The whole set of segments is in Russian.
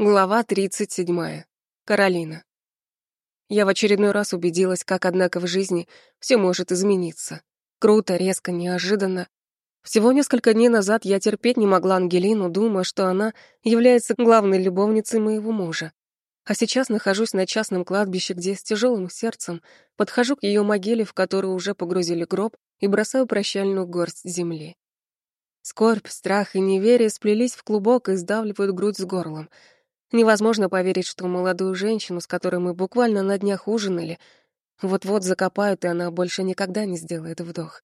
Глава 37. Каролина. Я в очередной раз убедилась, как, однако, в жизни все может измениться. Круто, резко, неожиданно. Всего несколько дней назад я терпеть не могла Ангелину, думая, что она является главной любовницей моего мужа. А сейчас нахожусь на частном кладбище, где с тяжелым сердцем подхожу к ее могиле, в которую уже погрузили гроб, и бросаю прощальную горсть земли. Скорбь, страх и неверие сплелись в клубок и сдавливают грудь с горлом — Невозможно поверить, что молодую женщину, с которой мы буквально на днях ужинали, вот-вот закопают, и она больше никогда не сделает вдох.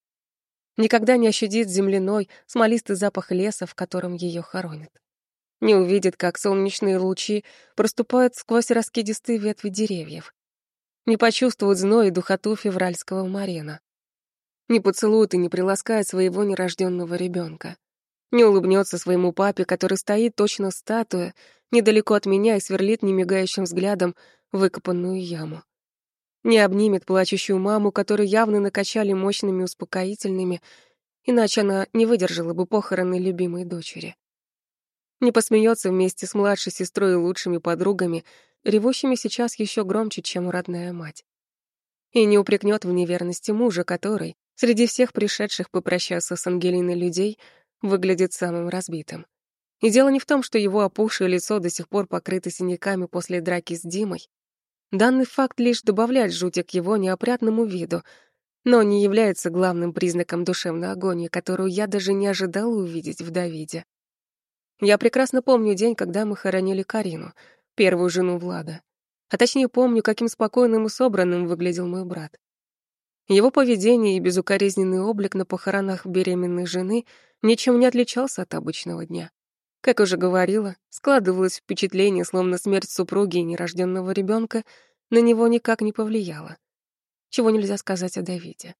Никогда не ощутит земляной, смолистый запах леса, в котором ее хоронят. Не увидит, как солнечные лучи проступают сквозь раскидистые ветви деревьев. Не почувствует зной и духоту февральского марена. Не поцелует и не приласкает своего нерожденного ребенка. Не улыбнется своему папе, который стоит точно статуя, недалеко от меня и сверлит немигающим взглядом выкопанную яму. Не обнимет плачущую маму, которую явно накачали мощными успокоительными, иначе она не выдержала бы похороны любимой дочери. Не посмеется вместе с младшей сестрой и лучшими подругами, ревущими сейчас еще громче, чем родная мать. И не упрекнет в неверности мужа, который, среди всех пришедших попрощаться с Ангелиной людей, выглядит самым разбитым. И дело не в том, что его опухшее лицо до сих пор покрыто синяками после драки с Димой. Данный факт лишь добавляет жути к его неопрятному виду, но не является главным признаком душевной агонии, которую я даже не ожидала увидеть в Давиде. Я прекрасно помню день, когда мы хоронили Карину, первую жену Влада. А точнее помню, каким спокойным и собранным выглядел мой брат. Его поведение и безукоризненный облик на похоронах беременной жены ничем не отличался от обычного дня. Как уже говорила, складывалось впечатление, словно смерть супруги и нерожденного ребенка на него никак не повлияла. Чего нельзя сказать о Давиде.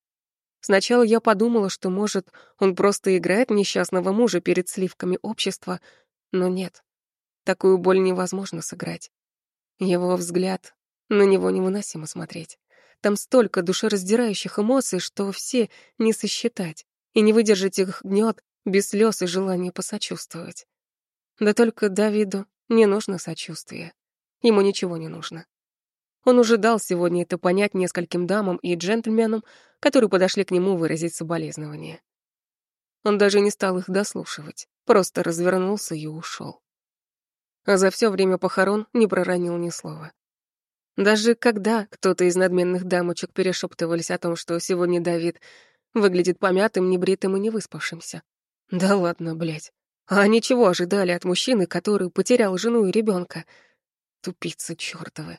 Сначала я подумала, что, может, он просто играет несчастного мужа перед сливками общества, но нет. Такую боль невозможно сыграть. Его взгляд, на него невыносимо смотреть. Там столько душераздирающих эмоций, что все не сосчитать, и не выдержать их гнет без слез и желания посочувствовать. Да только Давиду не нужно сочувствие. Ему ничего не нужно. Он уже дал сегодня это понять нескольким дамам и джентльменам, которые подошли к нему выразить соболезнования. Он даже не стал их дослушивать, просто развернулся и ушел. А за все время похорон не проронил ни слова. Даже когда кто-то из надменных дамочек перешептывались о том, что сегодня Давид выглядит помятым, небритым и невыспавшимся. Да ладно, блядь. А они чего ожидали от мужчины, который потерял жену и ребенка? Тупицы чёртовы.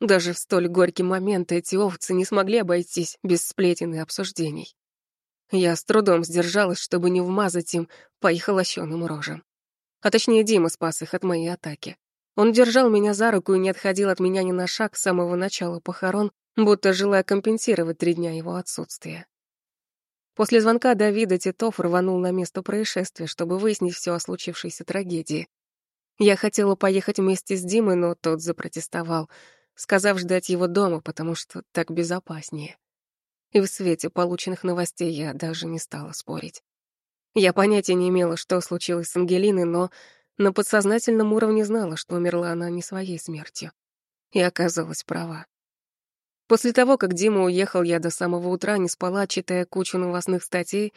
Даже в столь горький момент эти овцы не смогли обойтись без сплетен и обсуждений. Я с трудом сдержалась, чтобы не вмазать им по их лощёным рожам. А точнее, Дима спас их от моей атаки. Он держал меня за руку и не отходил от меня ни на шаг с самого начала похорон, будто желая компенсировать три дня его отсутствия. После звонка Давида Титов рванул на место происшествия, чтобы выяснить все о случившейся трагедии. Я хотела поехать вместе с Димой, но тот запротестовал, сказав ждать его дома, потому что так безопаснее. И в свете полученных новостей я даже не стала спорить. Я понятия не имела, что случилось с Ангелиной, но на подсознательном уровне знала, что умерла она не своей смертью. И оказалась права. После того, как Дима уехал, я до самого утра не спала, читая кучу новостных статей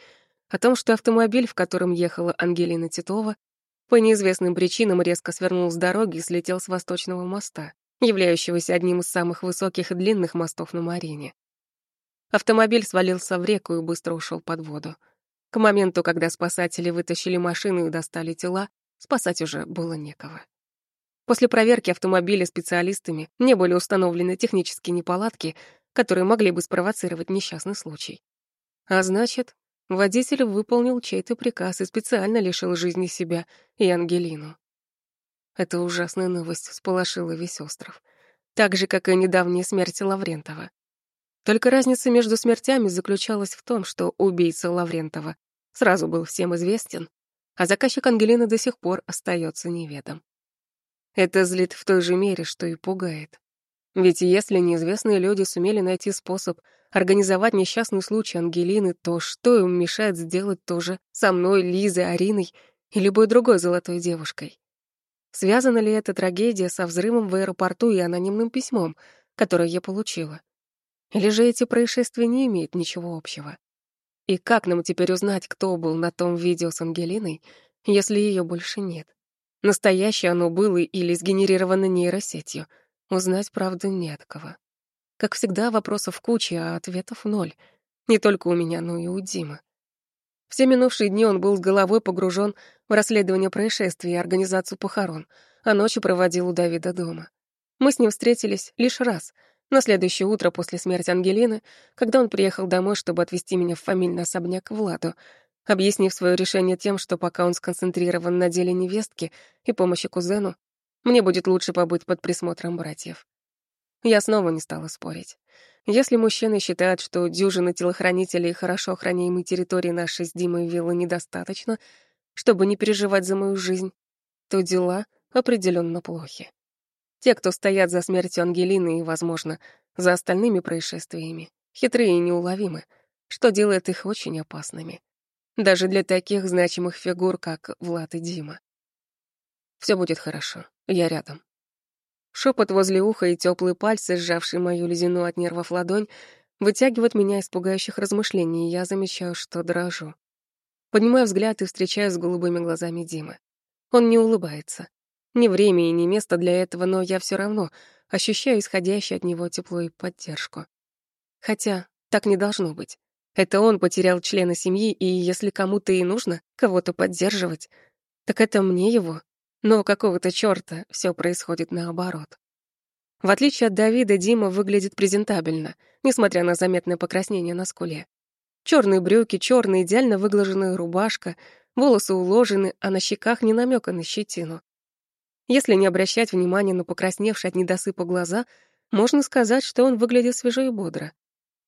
о том, что автомобиль, в котором ехала Ангелина Титова, по неизвестным причинам резко свернул с дороги и слетел с Восточного моста, являющегося одним из самых высоких и длинных мостов на Марине. Автомобиль свалился в реку и быстро ушел под воду. К моменту, когда спасатели вытащили машину и достали тела, спасать уже было некого. После проверки автомобиля специалистами не были установлены технические неполадки, которые могли бы спровоцировать несчастный случай. А значит, водитель выполнил чей-то приказ и специально лишил жизни себя и Ангелину. Эта ужасная новость всполошила весь остров. Так же, как и недавняя смерть Лаврентова. Только разница между смертями заключалась в том, что убийца Лаврентова сразу был всем известен, а заказчик Ангелины до сих пор остается неведом. Это злит в той же мере, что и пугает. Ведь если неизвестные люди сумели найти способ организовать несчастный случай Ангелины, то что им мешает сделать то же со мной, Лизой, Ариной и любой другой золотой девушкой? Связана ли эта трагедия со взрывом в аэропорту и анонимным письмом, которое я получила? Или же эти происшествия не имеют ничего общего? И как нам теперь узнать, кто был на том видео с Ангелиной, если ее больше нет? Настоящее оно было или сгенерировано нейросетью? Узнать правду не от кого. Как всегда, вопросов куча, а ответов ноль. Не только у меня, но и у Димы. Все минувшие дни он был с головой погружен в расследование происшествий и организацию похорон, а ночи проводил у Давида дома. Мы с ним встретились лишь раз, на следующее утро после смерти Ангелины, когда он приехал домой, чтобы отвезти меня в фамильный особняк Владу, объяснив свое решение тем, что пока он сконцентрирован на деле невестки и помощи кузену, мне будет лучше побыть под присмотром братьев. Я снова не стала спорить. Если мужчины считают, что дюжины телохранителей хорошо охраняемой территории нашей с Димой виллы недостаточно, чтобы не переживать за мою жизнь, то дела определенно плохи. Те, кто стоят за смертью Ангелины и, возможно, за остальными происшествиями, хитрые и неуловимы, что делает их очень опасными. Даже для таких значимых фигур, как Влад и Дима. Все будет хорошо, я рядом. Шепот возле уха и теплые пальцы, сжавшие мою ледяную от нервов ладонь, вытягивают меня из пугающих размышлений, и я замечаю, что дрожу. Поднимаю взгляд и встречаюсь с голубыми глазами Димы. Он не улыбается. Ни время и ни место для этого, но я все равно ощущаю исходящее от него тепло и поддержку. Хотя так не должно быть. Это он потерял члена семьи, и если кому-то и нужно кого-то поддерживать, так это мне его но какого-то чёрта всё происходит наоборот. В отличие от Давида, Дима выглядит презентабельно, несмотря на заметное покраснение на скуле. Чёрные брюки, чёрная идеально выглаженная рубашка, волосы уложены, а на щеках не намёка на щетину. Если не обращать внимания на покрасневшие от недосыпа глаза, можно сказать, что он выглядит свежо и бодро.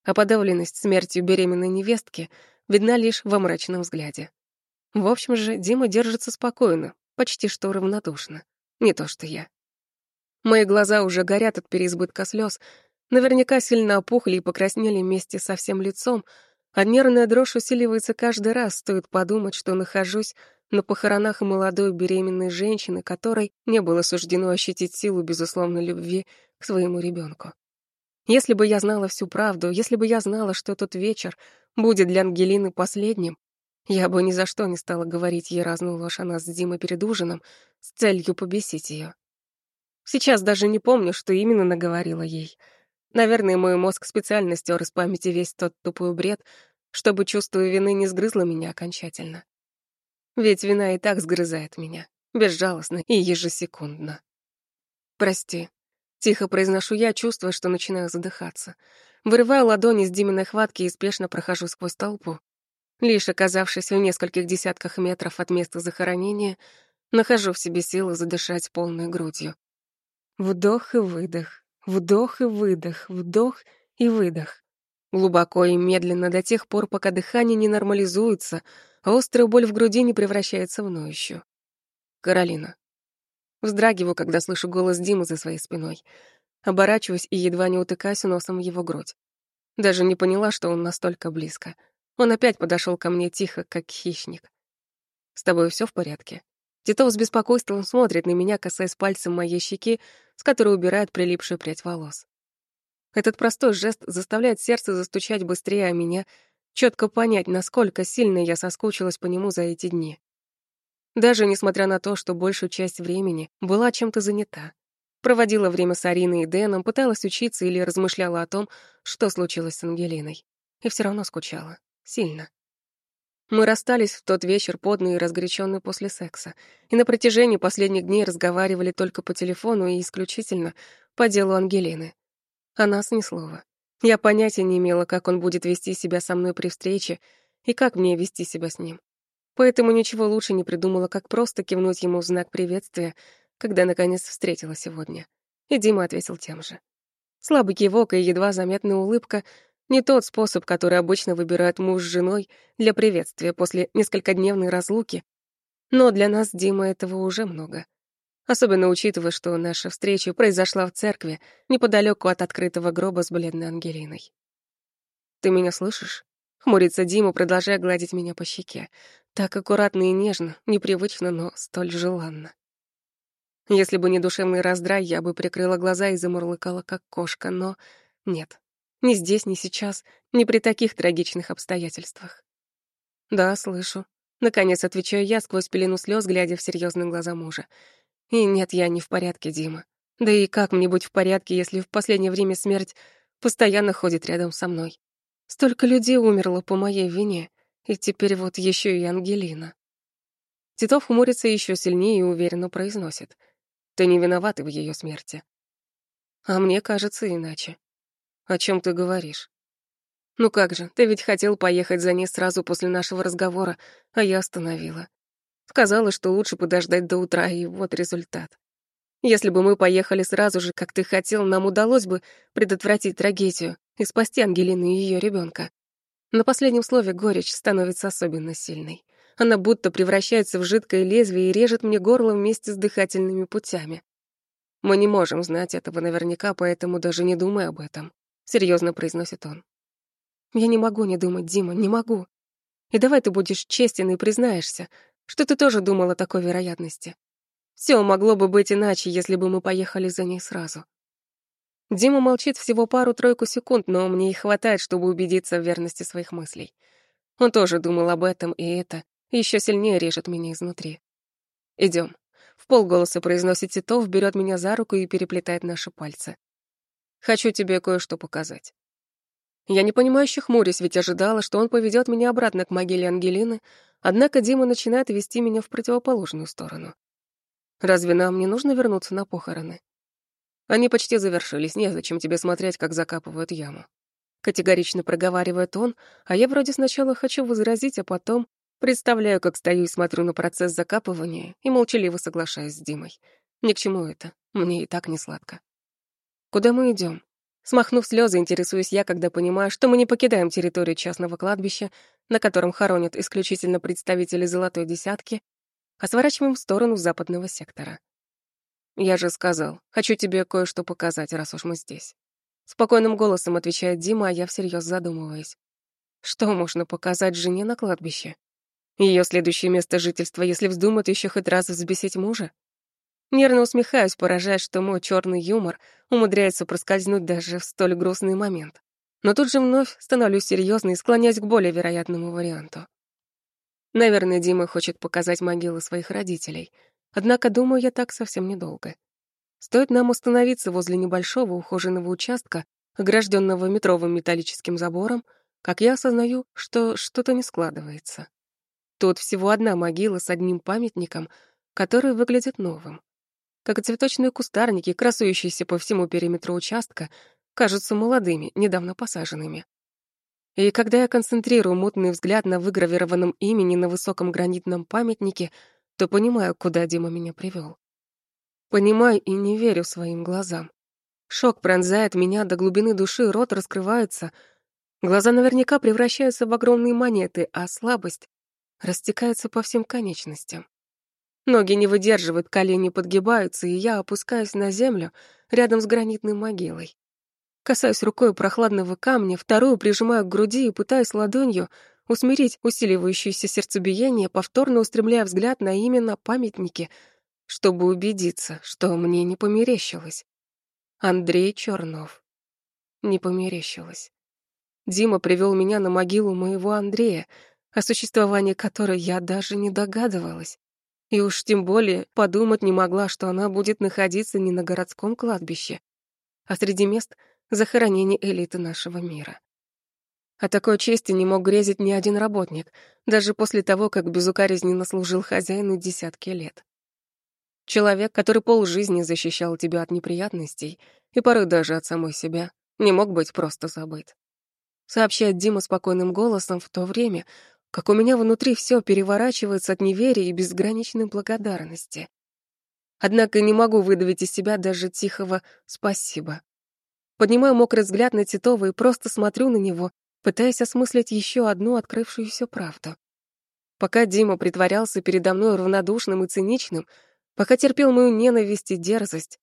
А подавленность смертью беременной невестки видна лишь во мрачном взгляде. В общем же, Дима держится спокойно, почти что равнодушно. Не то что я. Мои глаза уже горят от переизбытка слез, наверняка сильно опухли и покраснели вместе со всем лицом, а нервная дрожь усиливается каждый раз, стоит подумать, что нахожусь на похоронах молодой беременной женщины, которой не было суждено ощутить силу безусловной любви к своему ребенку. Если бы я знала всю правду, если бы я знала, что тот вечер будет для Ангелины последним, я бы ни за что не стала говорить ей разную ложь о нас с Димой перед ужином с целью побесить ее. Сейчас даже не помню, что именно наговорила ей. Наверное, мой мозг специально стер из памяти весь тот тупой бред, чтобы чувство вины не сгрызло меня окончательно. Ведь вина и так сгрызает меня, безжалостно и ежесекундно. «Прости», — тихо произношу я, чувствуя, что начинаю задыхаться. Вырываю ладони с Диминой хватки и спешно прохожу сквозь толпу. Лишь оказавшись в нескольких десятках метров от места захоронения, нахожу в себе силы задышать полной грудью. Вдох и выдох, вдох и выдох, вдох и выдох. Глубоко и медленно до тех пор, пока дыхание не нормализуется, а острая боль в груди не превращается в ноющую. Каролина. Вздрагиваю, когда слышу голос Димы за своей спиной. Оборачиваюсь и едва не утыкаюсь носом в его грудь. Даже не поняла, что он настолько близко — он опять подошел ко мне тихо, как хищник. «С тобой все в порядке?» Титов с беспокойством смотрит на меня, касаясь пальцем моей щеки, с которой убирает прилипшую прядь волос. Этот простой жест заставляет сердце застучать быстрее, а меня четко понять, насколько сильно я соскучилась по нему за эти дни. Даже несмотря на то, что большую часть времени была чем-то занята. Проводила время с Ариной и Дэном, пыталась учиться или размышляла о том, что случилось с Ангелиной. И все равно скучала. Сильно. Мы расстались в тот вечер, подные и разгоряченные после секса, и на протяжении последних дней разговаривали только по телефону и исключительно по делу Ангелины. О нас ни слова. Я понятия не имела, как он будет вести себя со мной при встрече и как мне вести себя с ним. Поэтому ничего лучше не придумала, как просто кивнуть ему в знак приветствия, когда наконец встретила сегодня. И Дима ответил тем же. Слабый кивок и едва заметная улыбка — не тот способ, который обычно выбирают муж с женой для приветствия после несколькодневной разлуки. Но для нас, Дима, этого уже много. Особенно учитывая, что наша встреча произошла в церкви, неподалеку от открытого гроба с бледной Ангелиной. «Ты меня слышишь?» — хмурится Дима, продолжая гладить меня по щеке. Так аккуратно и нежно, непривычно, но столь желанно. Если бы не душевный раздрай, я бы прикрыла глаза и замурлыкала, как кошка, но нет. Ни здесь, ни сейчас, ни при таких трагичных обстоятельствах. Да, слышу. Наконец отвечаю я сквозь пелену слез, глядя в серьезные глаза мужа. И нет, я не в порядке, Дима. Да и как мне быть в порядке, если в последнее время смерть постоянно ходит рядом со мной? Столько людей умерло по моей вине, и теперь вот еще и Ангелина. Титов хмурится еще сильнее и уверенно произносит. Ты не виновата в ее смерти. А мне кажется иначе. О чем ты говоришь? Ну как же, ты ведь хотел поехать за ней сразу после нашего разговора, а я остановила. Сказала, что лучше подождать до утра, и вот результат. Если бы мы поехали сразу же, как ты хотел, нам удалось бы предотвратить трагедию и спасти Ангелину и ее ребенка. На последнем слове горечь становится особенно сильной. Она будто превращается в жидкое лезвие и режет мне горло вместе с дыхательными путями. Мы не можем знать этого наверняка, поэтому даже не думай об этом, серьезно произносит он. Я не могу не думать, Дима, не могу. И давай ты будешь честен и признаешься, что ты тоже думал о такой вероятности. Все могло бы быть иначе, если бы мы поехали за ней сразу. Дима молчит всего пару-тройку секунд, но мне и хватает, чтобы убедиться в верности своих мыслей. Он тоже думал об этом, и это еще сильнее режет меня изнутри. Идем. В полголоса произносит Титов, берет меня за руку и переплетает наши пальцы. Хочу тебе кое-что показать. Я непонимающе хмурюсь, ведь ожидала, что он поведет меня обратно к могиле Ангелины, однако Дима начинает вести меня в противоположную сторону. Разве нам не нужно вернуться на похороны? Они почти завершились, незачем тебе смотреть, как закапывают яму. Категорично проговаривает он, а я вроде сначала хочу возразить, а потом представляю, как стою и смотрю на процесс закапывания и молчаливо соглашаюсь с Димой. Ни к чему это, мне и так не сладко. Куда мы идем? Смахнув слезы, интересуюсь я, когда понимаю, что мы не покидаем территорию частного кладбища, на котором хоронят исключительно представители золотой десятки, а сворачиваем в сторону западного сектора. «Я же сказал, хочу тебе кое-что показать, раз уж мы здесь». Спокойным голосом отвечает Дима, а я всерьез задумываюсь. Что можно показать жене на кладбище? Ее следующее место жительства, если вздумают еще хоть раз взбесить мужа? Нервно усмехаюсь, поражаясь, что мой черный юмор умудряется проскользнуть даже в столь грустный момент. Но тут же вновь становлюсь серьезной и склоняюсь к более вероятному варианту. Наверное, Дима хочет показать могилы своих родителей. Однако думаю я так совсем недолго. Стоит нам остановиться возле небольшого ухоженного участка, огражденного метровым металлическим забором, как я осознаю, что что-то не складывается. Тут всего одна могила с одним памятником, который выглядит новым как и цветочные кустарники, красующиеся по всему периметру участка, кажутся молодыми, недавно посаженными. И когда я концентрирую мутный взгляд на выгравированном имени на высоком гранитном памятнике, то понимаю, куда Дима меня привел. Понимаю и не верю своим глазам. Шок пронзает меня до глубины души, рот раскрывается. Глаза наверняка превращаются в огромные монеты, а слабость растекается по всем конечностям. Ноги не выдерживают, колени подгибаются, и я опускаюсь на землю рядом с гранитной могилой. Касаюсь рукой прохладного камня, вторую прижимаю к груди и пытаюсь ладонью усмирить усиливающееся сердцебиение, повторно устремляя взгляд на именно памятники, чтобы убедиться, что мне не померещилось. Андрей Чернов. Не померещилось. Дима привел меня на могилу моего Андрея, о существовании которой я даже не догадывалась. И уж тем более подумать не могла, что она будет находиться не на городском кладбище, а среди мест захоронений элиты нашего мира. О такой чести не мог грезить ни один работник, даже после того, как безукоризненно служил хозяину десятки лет. Человек, который полжизни защищал тебя от неприятностей и порой даже от самой себя, не мог быть просто забыт. Сообщает Дима спокойным голосом в то время, как у меня внутри все переворачивается от неверия и безграничной благодарности. Однако не могу выдавить из себя даже тихого «спасибо». Поднимаю мокрый взгляд на Титова и просто смотрю на него, пытаясь осмыслить еще одну открывшуюся правду. Пока Дима притворялся передо мной равнодушным и циничным, пока терпел мою ненависть и дерзость,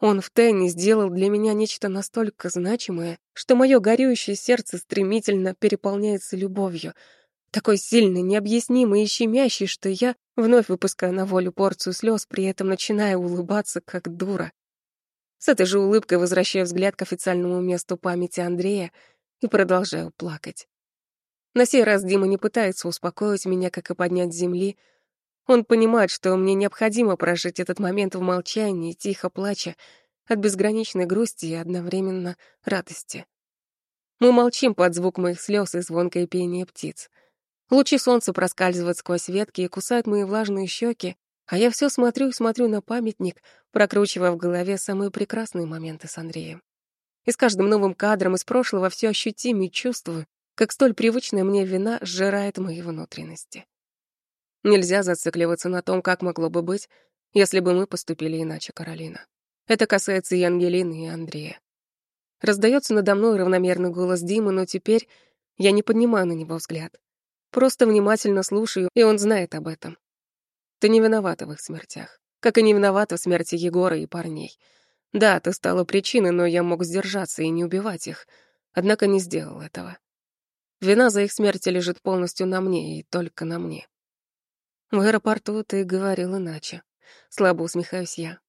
он втайне сделал для меня нечто настолько значимое, что мое горюющее сердце стремительно переполняется любовью — Такой сильный, необъяснимый и щемящий, что я вновь выпускаю на волю порцию слез, при этом начиная улыбаться, как дура. С этой же улыбкой возвращаю взгляд к официальному месту памяти Андрея и продолжаю плакать. На сей раз Дима не пытается успокоить меня, как и поднять с земли. Он понимает, что мне необходимо прожить этот момент в молчании, тихо плача, от безграничной грусти и одновременно радости. Мы молчим под звук моих слез и звонкое пение птиц. Лучи солнца проскальзывают сквозь ветки и кусают мои влажные щеки, а я все смотрю и смотрю на памятник, прокручивая в голове самые прекрасные моменты с Андреем. И с каждым новым кадром из прошлого все ощутимее чувствую, как столь привычная мне вина сжирает мои внутренности. Нельзя зацикливаться на том, как могло бы быть, если бы мы поступили иначе, Каролина. Это касается и Ангелины, и Андрея. Раздается надо мной равномерный голос Димы, но теперь я не поднимаю на него взгляд. Просто внимательно слушаю, и он знает об этом. Ты не виновата в их смертях, как и не виновата в смерти Егора и парней. Да, ты стала причиной, но я мог сдержаться и не убивать их, однако не сделал этого. Вина за их смерть лежит полностью на мне и только на мне. В аэропорту ты говорил иначе. Слабо усмехаюсь я.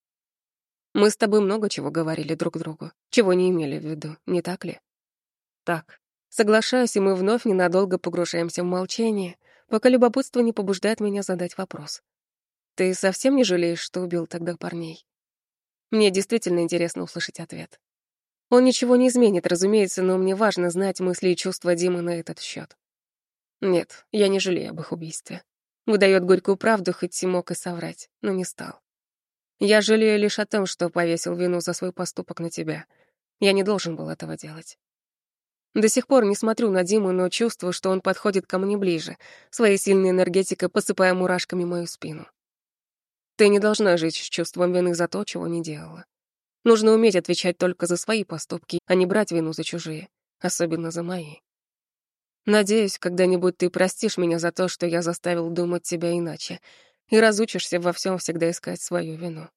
Мы с тобой много чего говорили друг другу, чего не имели в виду, не так ли? Так. Соглашаюсь, и мы вновь ненадолго погружаемся в молчание, пока любопытство не побуждает меня задать вопрос. Ты совсем не жалеешь, что убил тогда парней? Мне действительно интересно услышать ответ. Он ничего не изменит, разумеется, но мне важно знать мысли и чувства Димы на этот счет. Нет, я не жалею об их убийстве. Выдает горькую правду, хоть и мог и соврать, но не стал. Я жалею лишь о том, что повесил вину за свой поступок на тебя. Я не должен был этого делать. До сих пор не смотрю на Диму, но чувствую, что он подходит ко мне ближе, своей сильной энергетикой посыпая мурашками мою спину. Ты не должна жить с чувством вины за то, чего не делала. Нужно уметь отвечать только за свои поступки, а не брать вину за чужие, особенно за мои. Надеюсь, когда-нибудь ты простишь меня за то, что я заставил думать тебя иначе, и разучишься во всем всегда искать свою вину.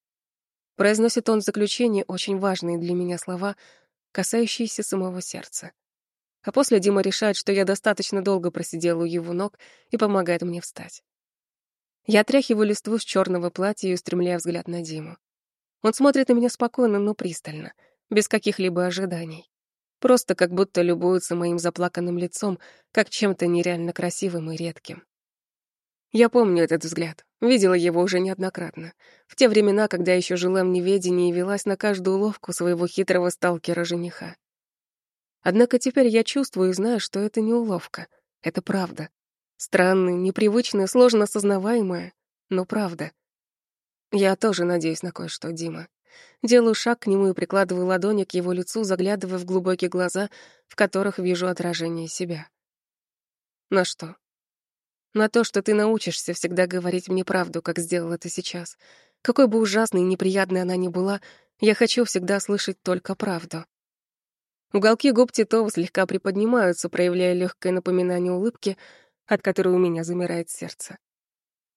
Произносит он в заключение очень важные для меня слова, касающиеся самого сердца. А после Дима решает, что я достаточно долго просидела у его ног и помогает мне встать. Я отряхиваю листву с черного платья и устремляю взгляд на Диму. Он смотрит на меня спокойно, но пристально, без каких-либо ожиданий. Просто как будто любуется моим заплаканным лицом, как чем-то нереально красивым и редким. Я помню этот взгляд, видела его уже неоднократно. В те времена, когда еще жила в неведении и велась на каждую уловку своего хитрого сталкера-жениха. Однако теперь я чувствую и знаю, что это не уловка, это правда. Странная, непривычная, сложно осознаваемая, но правда. Я тоже надеюсь на кое-что, Дима. Делаю шаг к нему и прикладываю ладони к его лицу, заглядывая в глубокие глаза, в которых вижу отражение себя. На что? На то, что ты научишься всегда говорить мне правду, как сделал это сейчас. Какой бы ужасной и неприятной она ни была, я хочу всегда слышать только правду. Уголки губ Титова слегка приподнимаются, проявляя легкое напоминание улыбки, от которой у меня замирает сердце.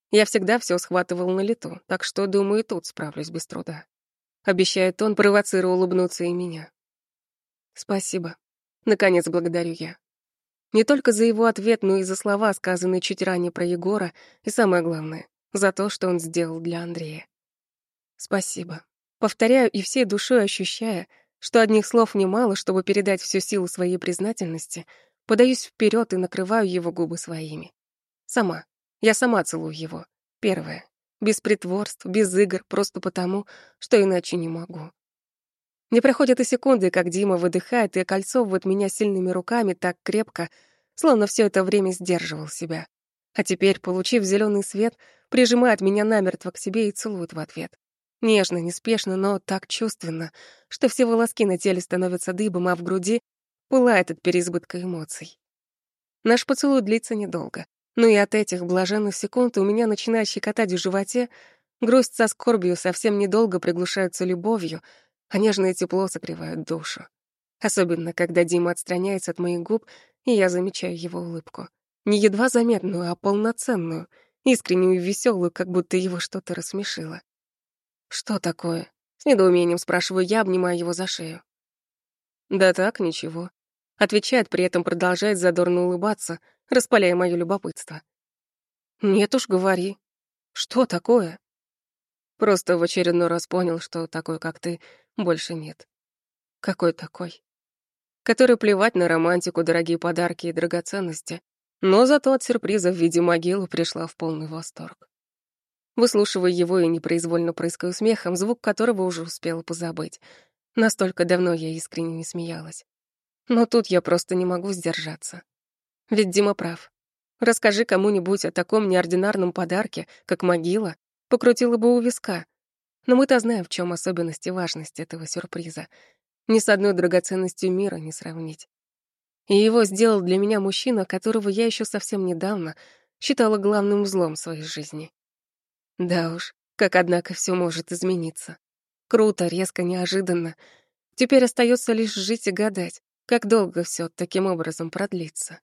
Я всегда все схватывал на лету, так что, думаю, тут справлюсь без труда. Обещает он, провоцируя улыбнуться и меня. Спасибо. Наконец благодарю я. Не только за его ответ, но и за слова, сказанные чуть ранее про Егора, и самое главное, за то, что он сделал для Андрея. Спасибо. Повторяю и всей душой ощущая, что одних слов немало, чтобы передать всю силу своей признательности, подаюсь вперед и накрываю его губы своими. Сама. Я сама целую его. Первое. Без притворств, без игр, просто потому, что иначе не могу. Не проходят и секунды, как Дима выдыхает и окольцовывает меня сильными руками так крепко, словно все это время сдерживал себя. А теперь, получив зеленый свет, прижимает меня намертво к себе и целует в ответ. Нежно, неспешно, но так чувственно, что все волоски на теле становятся дыбом, а в груди пылает от переизбытка эмоций. Наш поцелуй длится недолго, но и от этих блаженных секунд у меня начинает щекотать в животе, грусть со скорбью совсем недолго приглушаются любовью, а нежное тепло согревает душу. Особенно, когда Дима отстраняется от моих губ, и я замечаю его улыбку. Не едва заметную, а полноценную, искреннюю и веселую, как будто его что-то рассмешило. «Что такое?» — с недоумением спрашиваю я, обнимая его за шею. «Да так, ничего». Отвечает, при этом продолжает задорно улыбаться, распаляя моё любопытство. «Нет уж, говори. Что такое?» Просто в очередной раз понял, что такой, как ты, больше нет. Какой такой? Который плевать на романтику, дорогие подарки и драгоценности, но зато от сюрприза в виде могилы пришла в полный восторг. Выслушивая его и непроизвольно прыскаю смехом, звук которого уже успела позабыть. Настолько давно я искренне не смеялась. Но тут я просто не могу сдержаться. Ведь Дима прав. Расскажи кому-нибудь о таком неординарном подарке, как могила, покрутила бы у виска. Но мы-то знаем, в чем особенность и важность этого сюрприза. Ни с одной драгоценностью мира не сравнить. И его сделал для меня мужчина, которого я еще совсем недавно считала главным злом в своей жизни. Да уж, как, однако, все может измениться. Круто, резко, неожиданно. Теперь остается лишь жить и гадать, как долго все таким образом продлится.